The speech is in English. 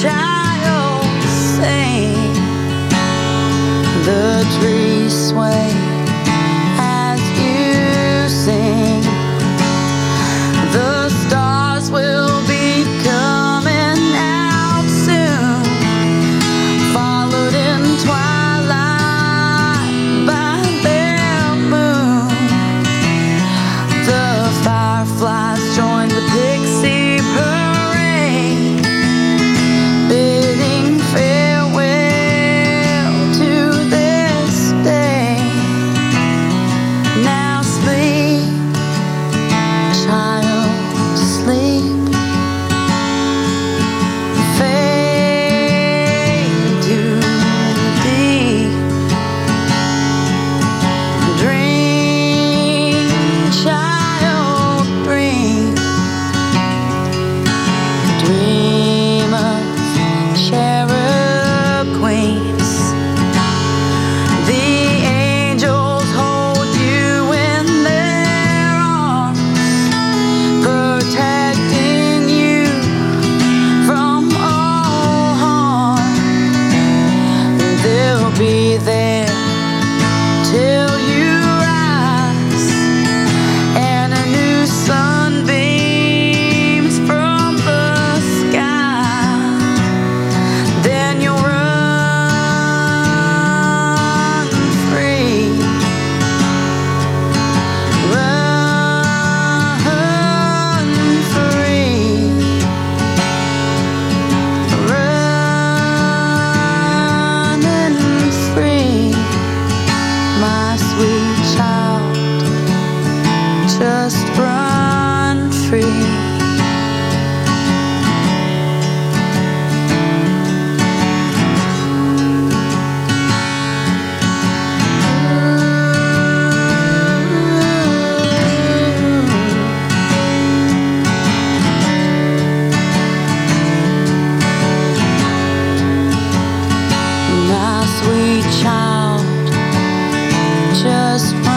child sing, the trees sway. Child, just